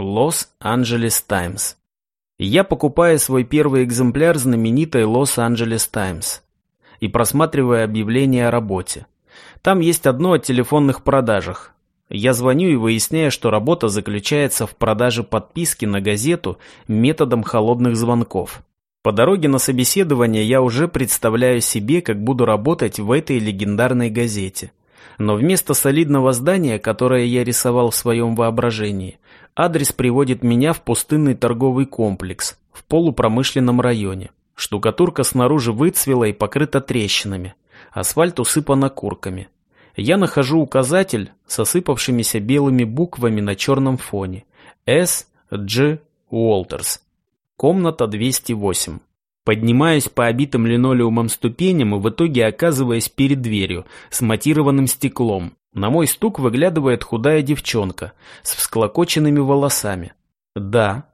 Лос-Анджелес Таймс. Я покупаю свой первый экземпляр знаменитой Лос-Анджелес Таймс и просматриваю объявление о работе. Там есть одно о телефонных продажах. Я звоню и выясняю, что работа заключается в продаже подписки на газету методом холодных звонков. По дороге на собеседование я уже представляю себе, как буду работать в этой легендарной газете. Но вместо солидного здания, которое я рисовал в своем воображении, адрес приводит меня в пустынный торговый комплекс в полупромышленном районе. Штукатурка снаружи выцвела и покрыта трещинами. Асфальт усыпан окурками. Я нахожу указатель с осыпавшимися белыми буквами на черном фоне. С. Дж. Уолтерс. Комната 208. Поднимаюсь по обитым линолеумом ступеням и в итоге оказываясь перед дверью с матированным стеклом. На мой стук выглядывает худая девчонка с всклокоченными волосами. Да,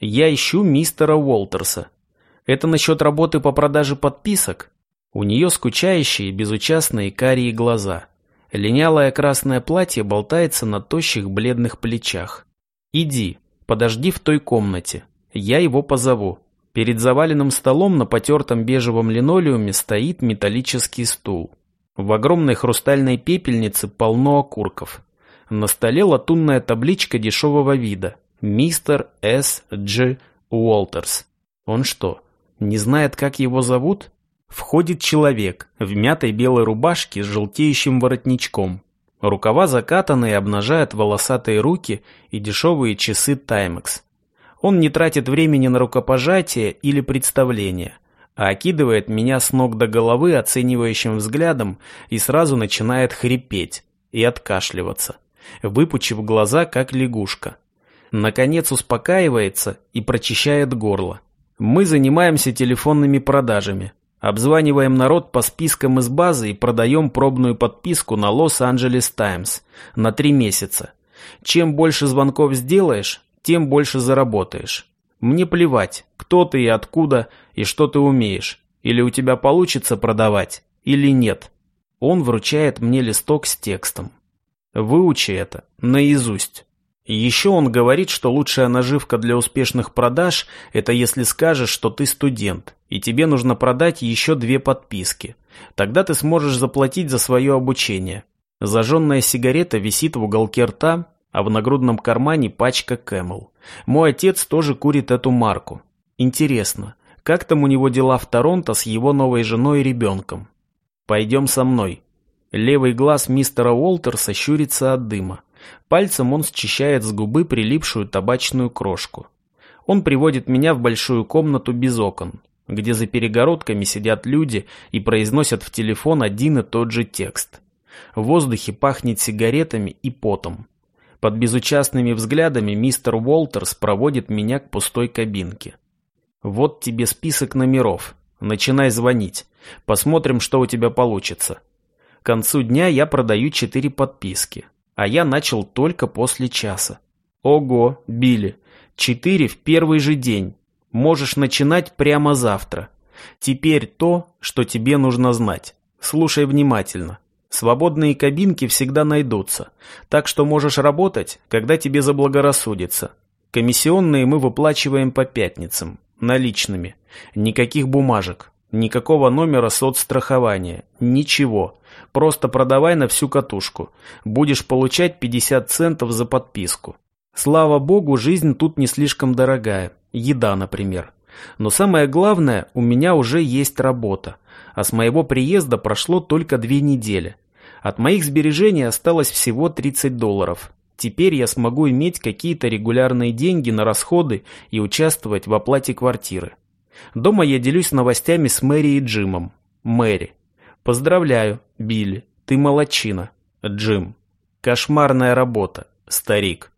я ищу мистера Уолтерса. Это насчет работы по продаже подписок? У нее скучающие, безучастные карие глаза. Линялое красное платье болтается на тощих бледных плечах. Иди, подожди в той комнате. Я его позову. Перед заваленным столом на потертом бежевом линолеуме стоит металлический стул. В огромной хрустальной пепельнице полно окурков. На столе латунная табличка дешевого вида. Мистер С. Дж. Уолтерс. Он что, не знает, как его зовут? Входит человек в мятой белой рубашке с желтеющим воротничком. Рукава закатаны и обнажают волосатые руки и дешевые часы Таймекс. Он не тратит времени на рукопожатие или представление, окидывает меня с ног до головы оценивающим взглядом и сразу начинает хрипеть и откашливаться, выпучив глаза, как лягушка. Наконец успокаивается и прочищает горло. Мы занимаемся телефонными продажами, обзваниваем народ по спискам из базы и продаем пробную подписку на Лос-Анджелес Таймс на три месяца. Чем больше звонков сделаешь, тем больше заработаешь. Мне плевать, кто ты и откуда, и что ты умеешь. Или у тебя получится продавать, или нет. Он вручает мне листок с текстом. Выучи это наизусть. Еще он говорит, что лучшая наживка для успешных продаж – это если скажешь, что ты студент, и тебе нужно продать еще две подписки. Тогда ты сможешь заплатить за свое обучение. Зажженная сигарета висит в уголке рта, а в нагрудном кармане пачка Camel. Мой отец тоже курит эту марку. Интересно, как там у него дела в Торонто с его новой женой и ребенком? Пойдем со мной. Левый глаз мистера Уолтерса щурится от дыма. Пальцем он счищает с губы прилипшую табачную крошку. Он приводит меня в большую комнату без окон, где за перегородками сидят люди и произносят в телефон один и тот же текст. В воздухе пахнет сигаретами и потом. Под безучастными взглядами мистер Уолтерс проводит меня к пустой кабинке. Вот тебе список номеров. Начинай звонить. Посмотрим, что у тебя получится. К концу дня я продаю четыре подписки. А я начал только после часа. Ого, Билли, четыре в первый же день. Можешь начинать прямо завтра. Теперь то, что тебе нужно знать. Слушай внимательно. Свободные кабинки всегда найдутся, так что можешь работать, когда тебе заблагорассудится. Комиссионные мы выплачиваем по пятницам, наличными. Никаких бумажек, никакого номера соцстрахования, ничего. Просто продавай на всю катушку. Будешь получать 50 центов за подписку. Слава богу, жизнь тут не слишком дорогая. Еда, например. Но самое главное, у меня уже есть работа. А с моего приезда прошло только две недели. От моих сбережений осталось всего 30 долларов. Теперь я смогу иметь какие-то регулярные деньги на расходы и участвовать в оплате квартиры. Дома я делюсь новостями с Мэри и Джимом. Мэри. Поздравляю, Билли, ты молодчина. Джим. Кошмарная работа, старик.